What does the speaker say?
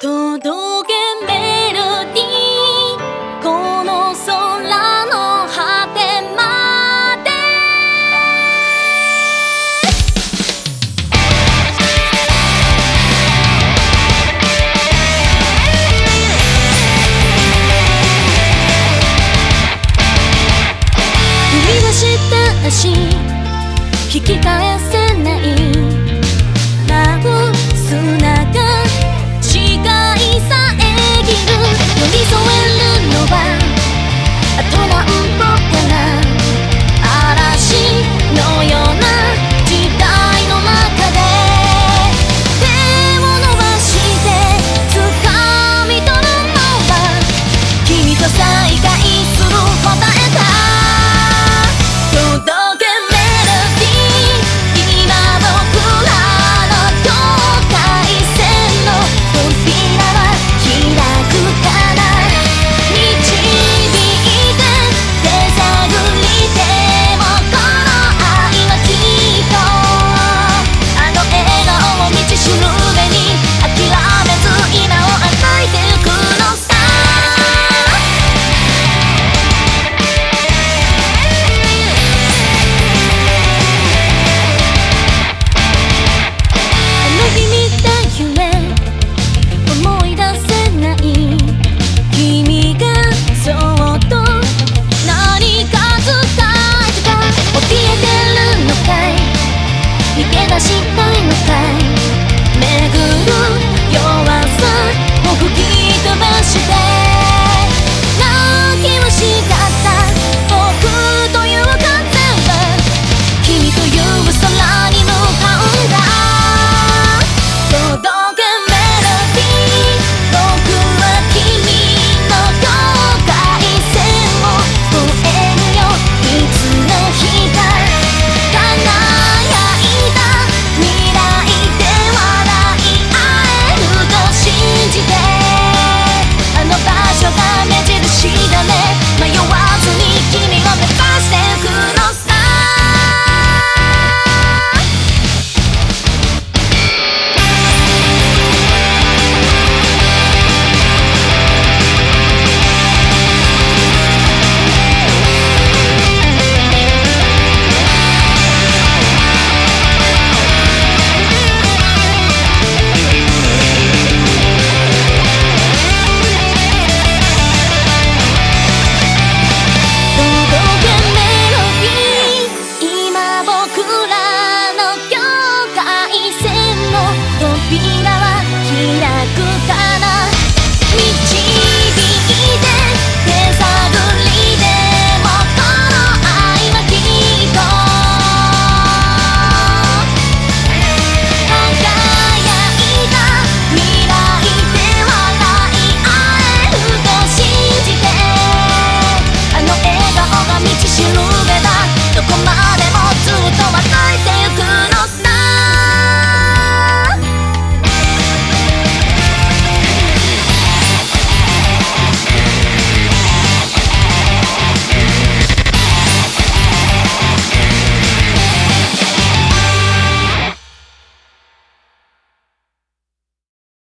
届けメロディー。この空の果てまで。踏み出した足。引き返せ。